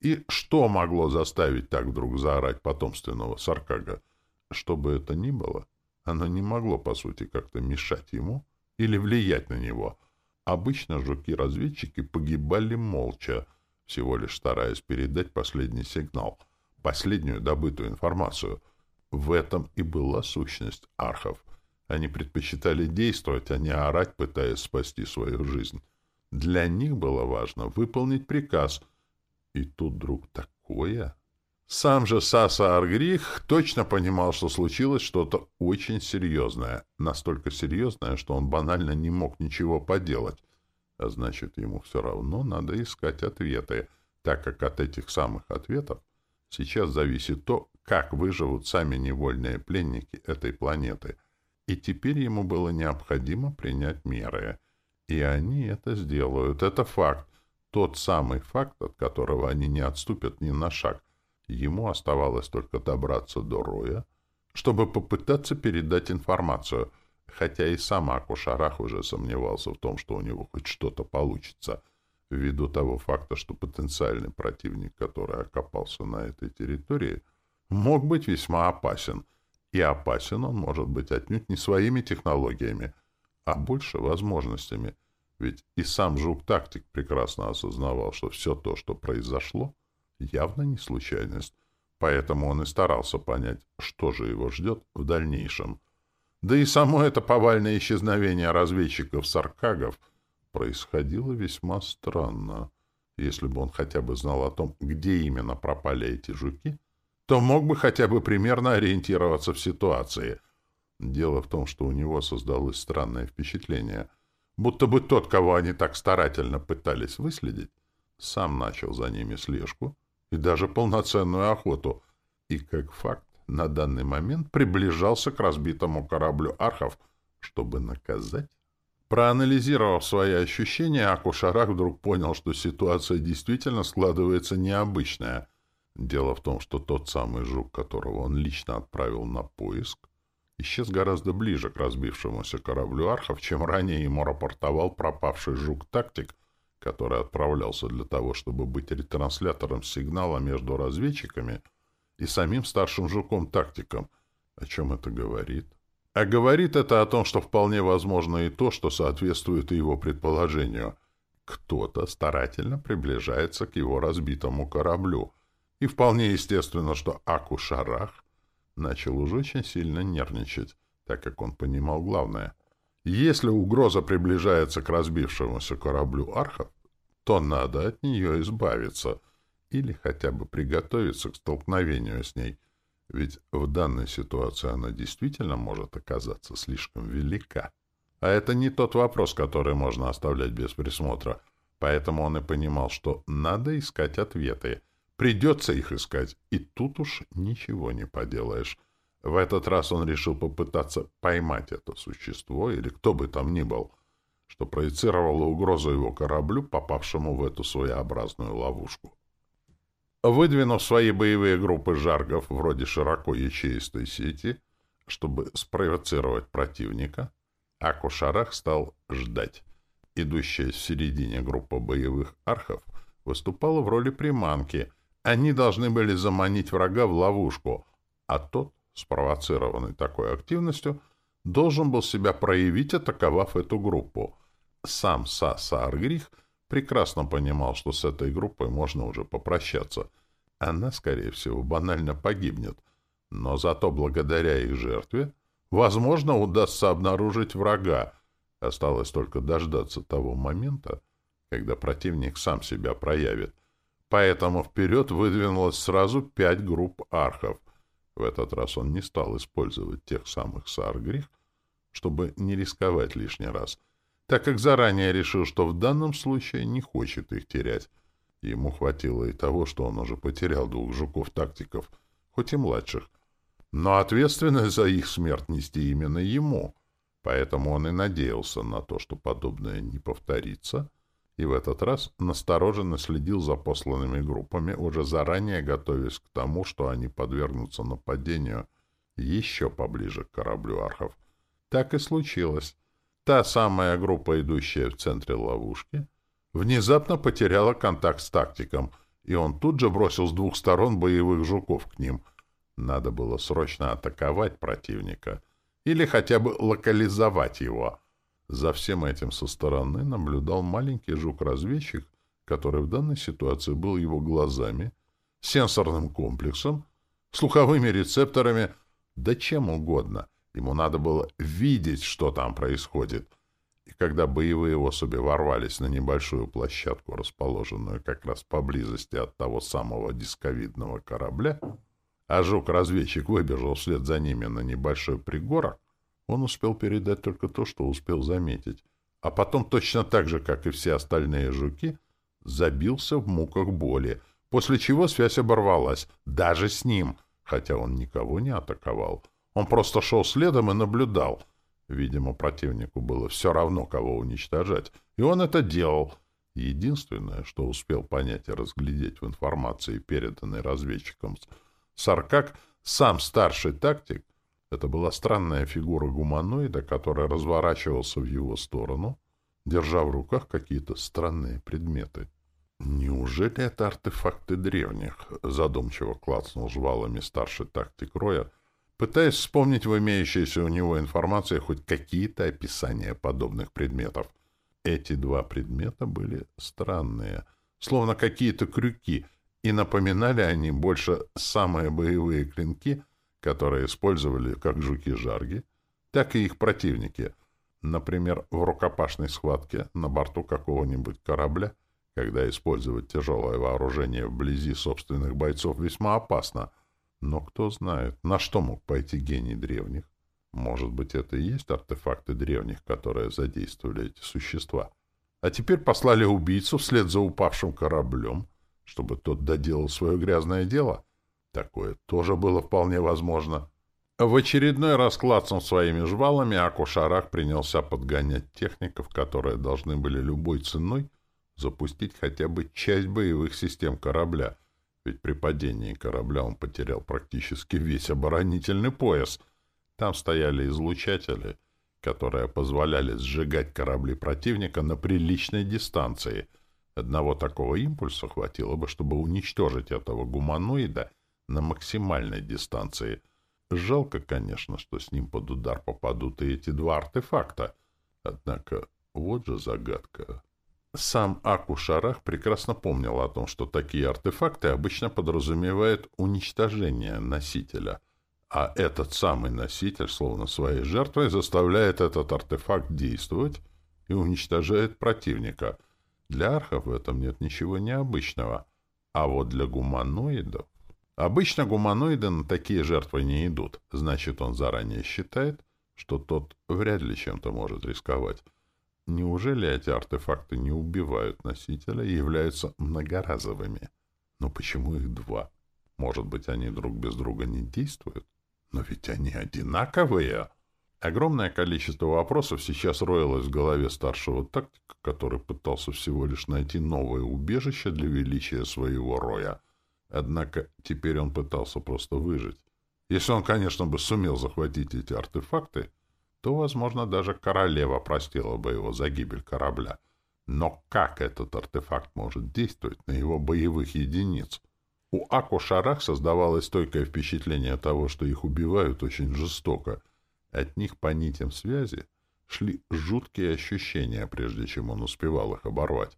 И что могло заставить так вдруг заорать потомственного Саркага? Что бы это ни было, оно не могло, по сути, как-то мешать ему или влиять на него. Обычно жуки-разведчики погибали молча, всего лишь стараясь передать последний сигнал, последнюю добытую информацию — в этом и была сущность архов. Они предпочитали действовать, а не орать, пытаясь спасти свою жизнь. Для них было важно выполнить приказ. И тут вдруг такое... Сам же Саса Аргрих точно понимал, что случилось что-то очень серьезное. Настолько серьезное, что он банально не мог ничего поделать. А значит, ему все равно надо искать ответы, так как от этих самых ответов сейчас зависит то, как выживут сами невольные пленники этой планеты. И теперь ему было необходимо принять меры. И они это сделают. Это факт. Тот самый факт, от которого они не отступят ни на шаг. Ему оставалось только добраться до Роя, чтобы попытаться передать информацию, хотя и сам Акушарах уже сомневался в том, что у него хоть что-то получится, ввиду того факта, что потенциальный противник, который окопался на этой территории, мог быть весьма опасен. И опасен он может быть отнюдь не своими технологиями, а больше возможностями. Ведь и сам Жук-тактик прекрасно осознавал, что все то, что произошло, явно не случайность. Поэтому он и старался понять, что же его ждет в дальнейшем. Да и само это повальное исчезновение разведчиков-саркагов происходило весьма странно. Если бы он хотя бы знал о том, где именно пропали эти жуки, то мог бы хотя бы примерно ориентироваться в ситуации. Дело в том, что у него создалось странное впечатление, будто бы тот, кого они так старательно пытались выследить, сам начал за ними слежку — и даже полноценную охоту, и, как факт, на данный момент приближался к разбитому кораблю архов, чтобы наказать. Проанализировав свои ощущения, Акушарах вдруг понял, что ситуация действительно складывается необычная. Дело в том, что тот самый жук, которого он лично отправил на поиск, исчез гораздо ближе к разбившемуся кораблю архов, чем ранее ему рапортовал пропавший жук-тактик — который отправлялся для того, чтобы быть ретранслятором сигнала между разведчиками и самим старшим жуком-тактиком. О чем это говорит? А говорит это о том, что вполне возможно и то, что соответствует его предположению. Кто-то старательно приближается к его разбитому кораблю. И вполне естественно, что Аку-Шарах начал уже очень сильно нервничать, так как он понимал главное. Если угроза приближается к разбившемуся кораблю архов, то надо от нее избавиться или хотя бы приготовиться к столкновению с ней, ведь в данной ситуации она действительно может оказаться слишком велика. А это не тот вопрос, который можно оставлять без присмотра, поэтому он и понимал, что надо искать ответы. Придется их искать, и тут уж ничего не поделаешь. В этот раз он решил попытаться поймать это существо, или кто бы там ни был, что проецировало угрозу его кораблю, попавшему в эту своеобразную ловушку. Выдвинув свои боевые группы жаргов вроде широко ячеистой сети, чтобы спровоцировать противника, Акушарах стал ждать. Идущая в середине группа боевых архов выступала в роли приманки. Они должны были заманить врага в ловушку, а тот спровоцированный такой активностью, должен был себя проявить, атаковав эту группу. Сам Саса Аргрих прекрасно понимал, что с этой группой можно уже попрощаться. Она, скорее всего, банально погибнет. Но зато благодаря их жертве, возможно, удастся обнаружить врага. Осталось только дождаться того момента, когда противник сам себя проявит. Поэтому вперед выдвинулось сразу пять групп архов. В этот раз он не стал использовать тех самых саргрих, чтобы не рисковать лишний раз, так как заранее решил, что в данном случае не хочет их терять. Ему хватило и того, что он уже потерял двух жуков-тактиков, хоть и младших. Но ответственность за их смерть нести именно ему, поэтому он и надеялся на то, что подобное не повторится — и в этот раз настороженно следил за посланными группами, уже заранее готовясь к тому, что они подвергнутся нападению еще поближе к кораблю архов. Так и случилось. Та самая группа, идущая в центре ловушки, внезапно потеряла контакт с тактиком, и он тут же бросил с двух сторон боевых жуков к ним. Надо было срочно атаковать противника или хотя бы локализовать его — за всем этим со стороны наблюдал маленький жук-разведчик, который в данной ситуации был его глазами, сенсорным комплексом, слуховыми рецепторами, да чем угодно. Ему надо было видеть, что там происходит. И когда боевые особи ворвались на небольшую площадку, расположенную как раз поблизости от того самого дисковидного корабля, а жук-разведчик выбежал вслед за ними на небольшой пригорок, он успел передать только то, что успел заметить. а потом точно так же, как и все остальные жуки, забился в муках боли, после чего связь оборвалась, даже с ним, хотя он никого не атаковал. Он просто шел следом и наблюдал. Видимо, противнику было все равно, кого уничтожать, и он это делал. Единственное, что успел понять и разглядеть в информации, переданной разведчиком Саркак, сам старший тактик, это была странная фигура гуманоида, который разворачивался в его сторону, держа в руках какие-то странные предметы. «Неужели это артефакты древних?» — задумчиво клацнул жвалами старший тактик Роя, пытаясь вспомнить в имеющейся у него информации хоть какие-то описания подобных предметов. Эти два предмета были странные, словно какие-то крюки, и напоминали они больше самые боевые клинки, которые использовали как жуки-жарги, так и их противники. Например, в рукопашной схватке на борту какого-нибудь корабля, когда использовать тяжелое вооружение вблизи собственных бойцов весьма опасно. Но кто знает, на что мог пойти гений древних? Может быть, это и есть артефакты древних, которые задействовали эти существа. А теперь послали убийцу вслед за упавшим кораблем, чтобы тот доделал свое грязное дело? Такое тоже было вполне возможно. В очередной раз клацнув своими жвалами, Акушарах принялся подгонять техников, которые должны были любой ценой запустить хотя бы часть боевых систем корабля, ведь при падении корабля он потерял практически весь оборонительный пояс. Там стояли излучатели, которые позволяли сжигать корабли противника на приличной дистанции. Одного такого импульса хватило бы, чтобы уничтожить этого гуманоида на максимальной дистанции. Жалко, конечно, что с ним под удар попадут и эти два артефакта. Однако вот же загадка. Сам Аку-Шарах прекрасно помнил о том, что такие артефакты обычно подразумевают уничтожение носителя, а этот самый носитель, словно своей жертвой, заставляет этот артефакт действовать и уничтожает противника. Для архов в этом нет ничего необычного, а вот для гуманоидов Обычно гуманоиды на такие жертвы не идут, значит, он заранее считает, что тот вряд ли чем-то может рисковать. Неужели эти артефакты не убивают носителя и являются многоразовыми? Но почему их два? Может быть, они друг без друга не действуют? Но ведь они одинаковые. Огромное количество вопросов сейчас роилось в голове старшего тактика, который пытался всего лишь найти новое убежище для величия своего роя — Однако теперь он пытался просто выжить. Если он, конечно, бы сумел захватить эти артефакты, то, возможно, даже королева простила бы его за гибель корабля. Но как этот артефакт может действовать на его боевых единиц? У Аку-Шарах создавалось стойкое впечатление того, что их убивают очень жестоко. От них по нитям связи шли жуткие ощущения, прежде чем он успевал их оборвать.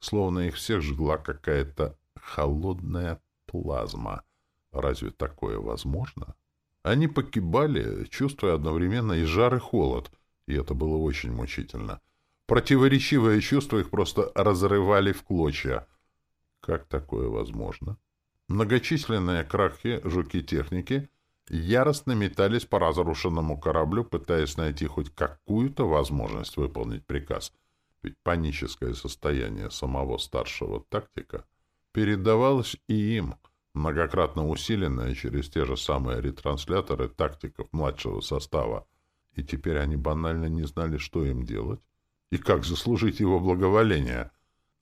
Словно их всех жгла какая-то холодная плазма. Разве такое возможно? Они погибали, чувствуя одновременно и жар, и холод, и это было очень мучительно. Противоречивые чувства их просто разрывали в клочья. Как такое возможно? Многочисленные крахи, жуки-техники яростно метались по разрушенному кораблю, пытаясь найти хоть какую-то возможность выполнить приказ. Ведь паническое состояние самого старшего тактика — передавалось и им, многократно усиленное через те же самые ретрансляторы тактиков младшего состава. И теперь они банально не знали, что им делать и как заслужить его благоволение.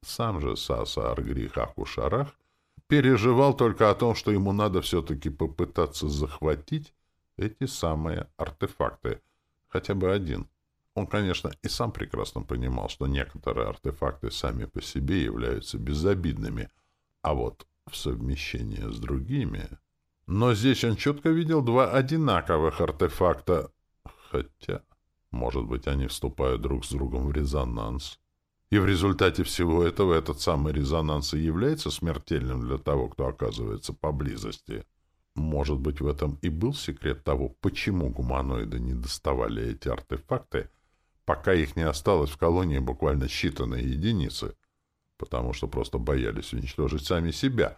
Сам же Саса Аргрих Акушарах переживал только о том, что ему надо все-таки попытаться захватить эти самые артефакты, хотя бы один. Он, конечно, и сам прекрасно понимал, что некоторые артефакты сами по себе являются безобидными — а вот в совмещении с другими... Но здесь он четко видел два одинаковых артефакта. Хотя, может быть, они вступают друг с другом в резонанс. И в результате всего этого этот самый резонанс и является смертельным для того, кто оказывается поблизости. Может быть, в этом и был секрет того, почему гуманоиды не доставали эти артефакты, пока их не осталось в колонии буквально считанные единицы — потому что просто боялись уничтожить сами себя.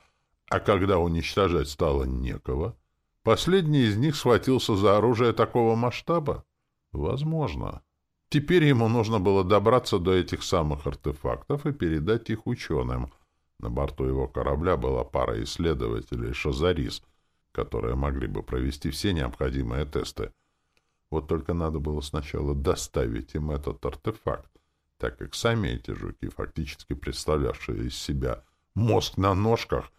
А когда уничтожать стало некого, последний из них схватился за оружие такого масштаба? Возможно. Теперь ему нужно было добраться до этих самых артефактов и передать их ученым. На борту его корабля была пара исследователей «Шазарис», которые могли бы провести все необходимые тесты. Вот только надо было сначала доставить им этот артефакт, так как сами эти жуки, фактически представлявшие из себя мозг на ножках,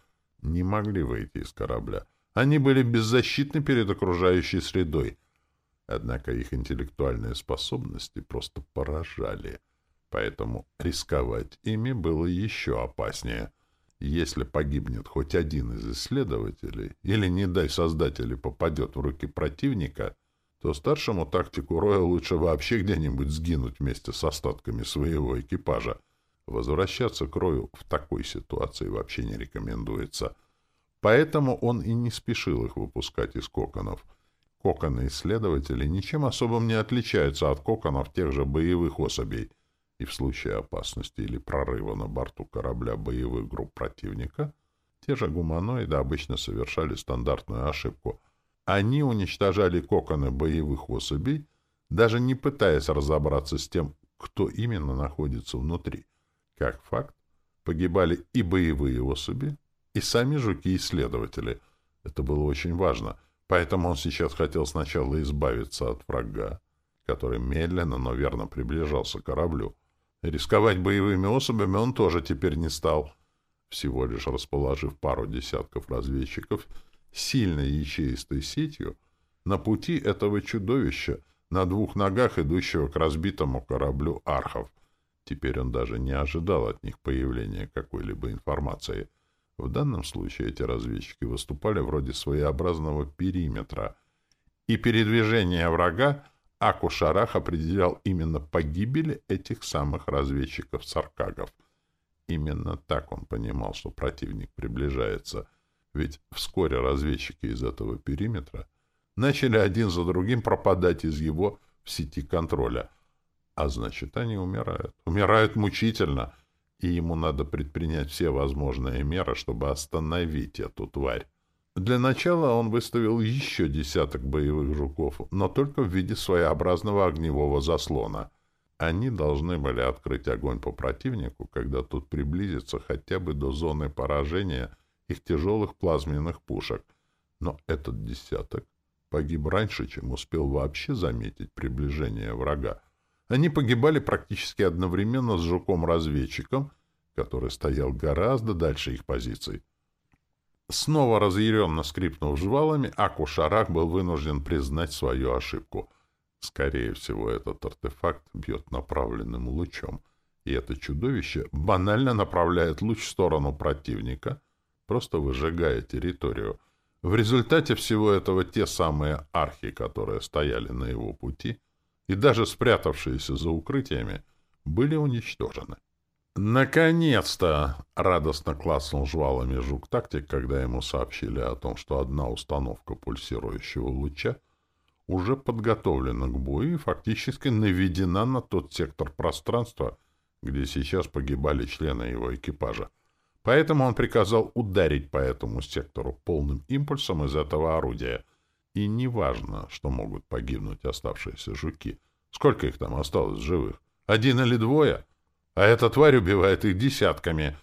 не могли выйти из корабля. Они были беззащитны перед окружающей средой. Однако их интеллектуальные способности просто поражали. Поэтому рисковать ими было еще опаснее. Если погибнет хоть один из исследователей, или, не дай создатели, попадет в руки противника, то старшему тактику Роя лучше вообще где-нибудь сгинуть вместе с остатками своего экипажа. Возвращаться к Рою в такой ситуации вообще не рекомендуется — Поэтому он и не спешил их выпускать из коконов. Коконы исследователей ничем особым не отличаются от коконов тех же боевых особей, и в случае опасности или прорыва на борту корабля боевых групп противника те же гуманоиды обычно совершали стандартную ошибку. Они уничтожали коконы боевых особей, даже не пытаясь разобраться с тем, кто именно находится внутри. Как факт, погибали и боевые особи, и сами жуки-исследователи. Это было очень важно, поэтому он сейчас хотел сначала избавиться от врага, который медленно, но верно приближался к кораблю. Рисковать боевыми особями он тоже теперь не стал, всего лишь расположив пару десятков разведчиков сильной ячеистой сетью на пути этого чудовища, на двух ногах идущего к разбитому кораблю архов. Теперь он даже не ожидал от них появления какой-либо информации — в данном случае эти разведчики выступали вроде своеобразного периметра, и передвижение врага Акушарах определял именно погибели этих самых разведчиков-саркагов. Именно так он понимал, что противник приближается, ведь вскоре разведчики из этого периметра начали один за другим пропадать из его в сети контроля. А значит, они умирают. Умирают мучительно — и ему надо предпринять все возможные меры, чтобы остановить эту тварь. Для начала он выставил еще десяток боевых жуков, но только в виде своеобразного огневого заслона. Они должны были открыть огонь по противнику, когда тот приблизится хотя бы до зоны поражения их тяжелых плазменных пушек. Но этот десяток погиб раньше, чем успел вообще заметить приближение врага. Они погибали практически одновременно с жуком-разведчиком, который стоял гораздо дальше их позиций. Снова разъяренно скрипнув жвалами, Акушарах был вынужден признать свою ошибку. Скорее всего, этот артефакт бьет направленным лучом, и это чудовище банально направляет луч в сторону противника, просто выжигая территорию. В результате всего этого те самые архи, которые стояли на его пути — и даже спрятавшиеся за укрытиями, были уничтожены. «Наконец-то!» — радостно класснул жвалами жук-тактик, когда ему сообщили о том, что одна установка пульсирующего луча уже подготовлена к бою и фактически наведена на тот сектор пространства, где сейчас погибали члены его экипажа. Поэтому он приказал ударить по этому сектору полным импульсом из этого орудия, и не важно, что могут погибнуть оставшиеся жуки. Сколько их там осталось живых? Один или двое? А эта тварь убивает их десятками.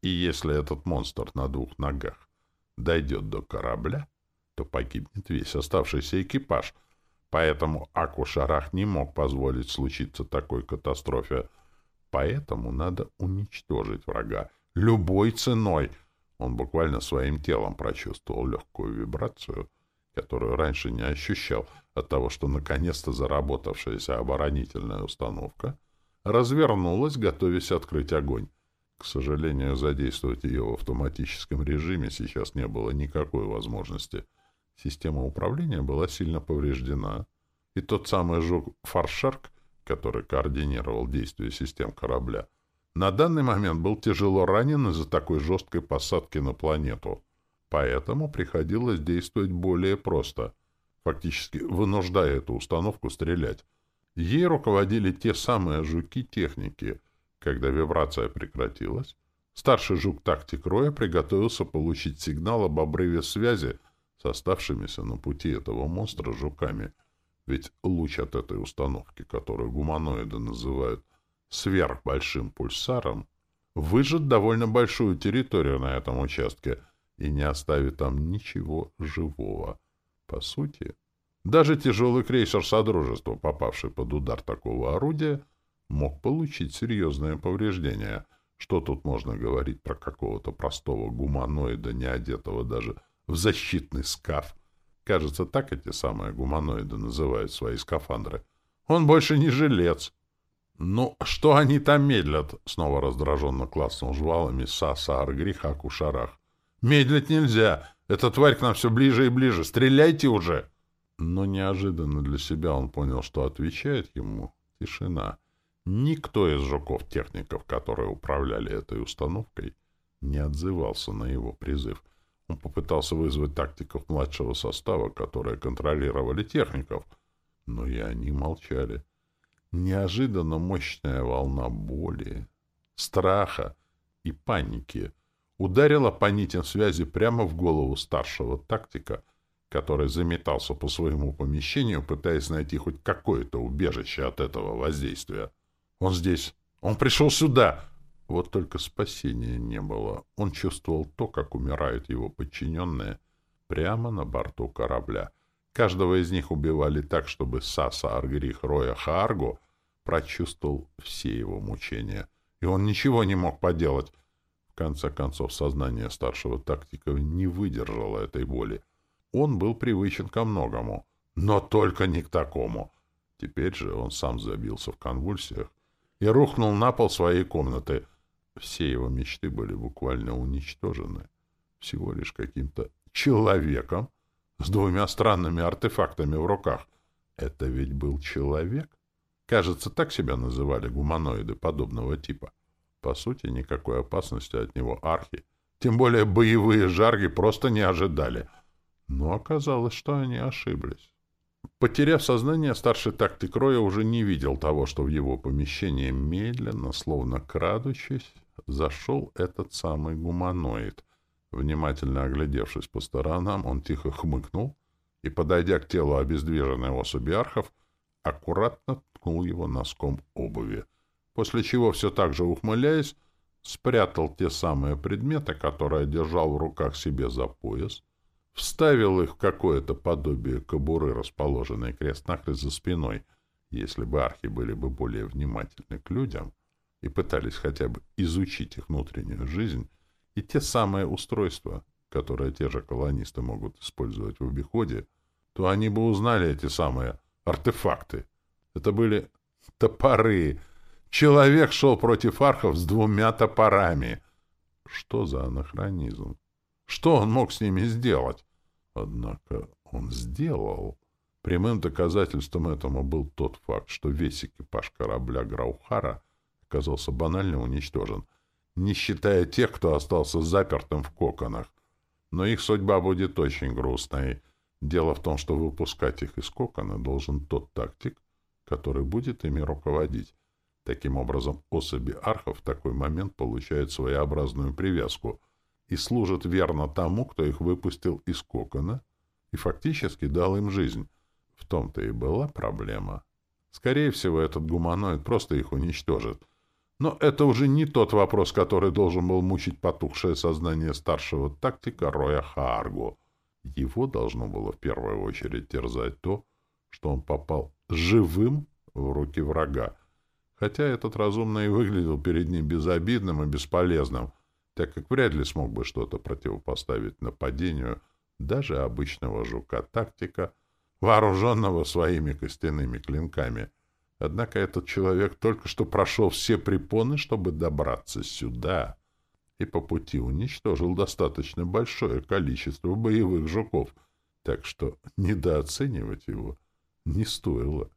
И если этот монстр на двух ногах дойдет до корабля, то погибнет весь оставшийся экипаж. Поэтому Акушарах не мог позволить случиться такой катастрофе. Поэтому надо уничтожить врага. Любой ценой. Он буквально своим телом прочувствовал легкую вибрацию — которую раньше не ощущал от того, что наконец-то заработавшаяся оборонительная установка развернулась, готовясь открыть огонь. К сожалению, задействовать ее в автоматическом режиме сейчас не было никакой возможности. Система управления была сильно повреждена, и тот самый жук Фаршарк, который координировал действия систем корабля, на данный момент был тяжело ранен из-за такой жесткой посадки на планету — Поэтому приходилось действовать более просто, фактически вынуждая эту установку стрелять. Ей руководили те самые жуки-техники. Когда вибрация прекратилась, старший жук-тактик Роя приготовился получить сигнал об обрыве связи с оставшимися на пути этого монстра жуками. Ведь луч от этой установки, которую гуманоиды называют сверхбольшим пульсаром, выжжет довольно большую территорию на этом участке и не оставит там ничего живого. По сути, даже тяжелый крейсер Содружества, попавший под удар такого орудия, мог получить серьезные повреждения. Что тут можно говорить про какого-то простого гуманоида, не одетого даже в защитный скаф? Кажется, так эти самые гуманоиды называют свои скафандры. Он больше не жилец. «Ну, что они там медлят?» — снова раздраженно класснул жвалами Саса Аргриха Кушарах. «Медлить нельзя! Эта тварь к нам все ближе и ближе! Стреляйте уже!» Но неожиданно для себя он понял, что отвечает ему тишина. Никто из жуков-техников, которые управляли этой установкой, не отзывался на его призыв. Он попытался вызвать тактиков младшего состава, которые контролировали техников, но и они молчали. Неожиданно мощная волна боли, страха и паники ударила по нитям связи прямо в голову старшего тактика — который заметался по своему помещению, пытаясь найти хоть какое-то убежище от этого воздействия. «Он здесь! Он пришел сюда!» Вот только спасения не было. Он чувствовал то, как умирают его подчиненные прямо на борту корабля. Каждого из них убивали так, чтобы Саса Аргрих Роя Хаарго прочувствовал все его мучения. И он ничего не мог поделать. В конце концов, сознание старшего тактика не выдержало этой боли. Он был привычен ко многому, но только не к такому. Теперь же он сам забился в конвульсиях и рухнул на пол своей комнаты. Все его мечты были буквально уничтожены всего лишь каким-то человеком с двумя странными артефактами в руках. Это ведь был человек? Кажется, так себя называли гуманоиды подобного типа. По сути, никакой опасности от него архи, тем более боевые жарги, просто не ожидали — но оказалось, что они ошиблись. Потеряв сознание, старший тактик Роя уже не видел того, что в его помещение медленно, словно крадучись, зашел этот самый гуманоид. Внимательно оглядевшись по сторонам, он тихо хмыкнул и, подойдя к телу обездвиженной особи архов, аккуратно ткнул его носком обуви, после чего, все так же ухмыляясь, спрятал те самые предметы, которые держал в руках себе за пояс, вставил их в какое-то подобие кобуры, расположенной крест-накрест за спиной. Если бы архи были бы более внимательны к людям и пытались хотя бы изучить их внутреннюю жизнь и те самые устройства, которые те же колонисты могут использовать в обиходе, то они бы узнали эти самые артефакты. Это были топоры. Человек шел против архов с двумя топорами. Что за анахронизм? Что он мог с ними сделать? Однако он сделал. Прямым доказательством этому был тот факт, что весь экипаж корабля Граухара оказался банально уничтожен, не считая тех, кто остался запертым в коконах. Но их судьба будет очень грустной. Дело в том, что выпускать их из кокона должен тот тактик, который будет ими руководить. Таким образом, особи архов в такой момент получают своеобразную привязку — и служат верно тому, кто их выпустил из кокона и фактически дал им жизнь. В том-то и была проблема. Скорее всего, этот гуманоид просто их уничтожит. Но это уже не тот вопрос, который должен был мучить потухшее сознание старшего тактика Роя Хааргу. Его должно было в первую очередь терзать то, что он попал живым в руки врага. Хотя этот разумный выглядел перед ним безобидным и бесполезным — так как вряд ли смог бы что-то противопоставить нападению даже обычного жука-тактика, вооруженного своими костяными клинками. Однако этот человек только что прошел все препоны, чтобы добраться сюда, и по пути уничтожил достаточно большое количество боевых жуков, так что недооценивать его не стоило.